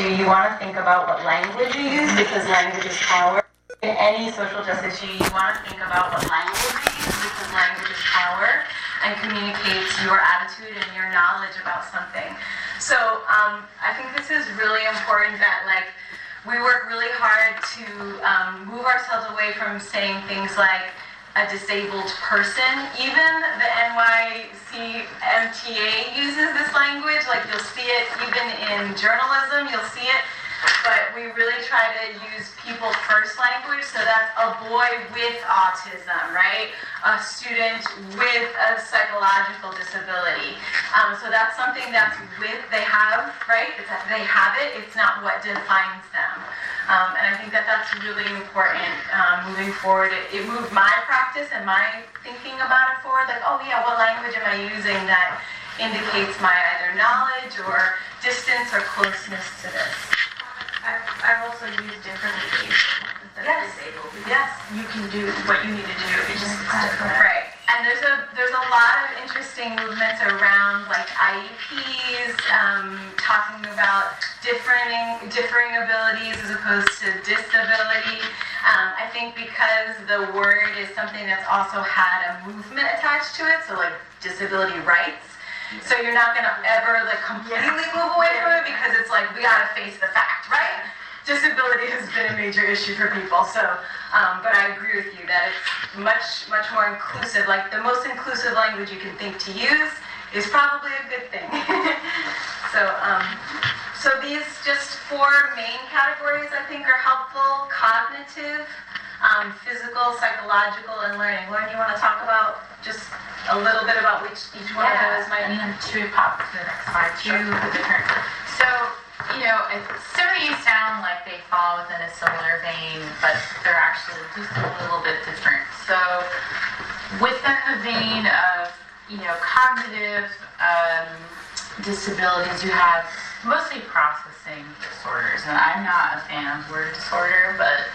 you want to think about what language you use because language is power. In any social justice issue, you want to think about what language you use because language is power and communicates your attitude and your knowledge about something. So um, I think this is really important that like we work really hard to um, move ourselves away from saying things like a disabled person. Even the NYC MTA uses this language. Like you'll see it even in journalism, you'll see it. But we really try to use people first language. So that's a boy with autism, right? A student with a psychological disability. Um, so that's something that's with, they have, right? It's that they have it, it's not what defines them. Um, and I think that that's really important um, moving forward. It, it, moved my practice and I thinking about it for? Like, oh yeah, what language am I using that indicates my either knowledge or distance or closeness to this? I've, I've also used different mediation Yes. disabled. Yes. You can do what you need to do. It just is different. Right. And there's a there's a lot of interesting movements around like IEPs, um, talking about differing differing abilities as opposed to disability. Um, I think because the word is something that's also had a movement attached to it, so like disability rights. So you're not gonna ever like completely move away from it because it's like we gotta face the fact, right? Disability has been a major issue for people. So, um, but I agree with you that it's much much more inclusive. Like the most inclusive language you can think to use is probably a good thing. so, um, so these just four main categories I think are helpful: cognitive, um, physical, psychological, and learning. Lauren, you want to talk about just a little bit about which each one of those might and then should pop to the next slide too, the different. So, you know, it, some of these sound like they fall within a similar vein, but they're actually just a little bit different. So, within the vein of, you know, cognitive um, disabilities, you have mostly processing disorders, and I'm not a fan of word disorder, but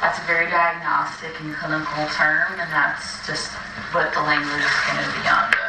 that's a very diagnostic and clinical term, and that's just what the language is going to be on